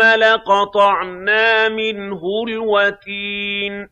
ثُمَّ لَقَطَعْنَا مِنْهُ الْوَتِينَ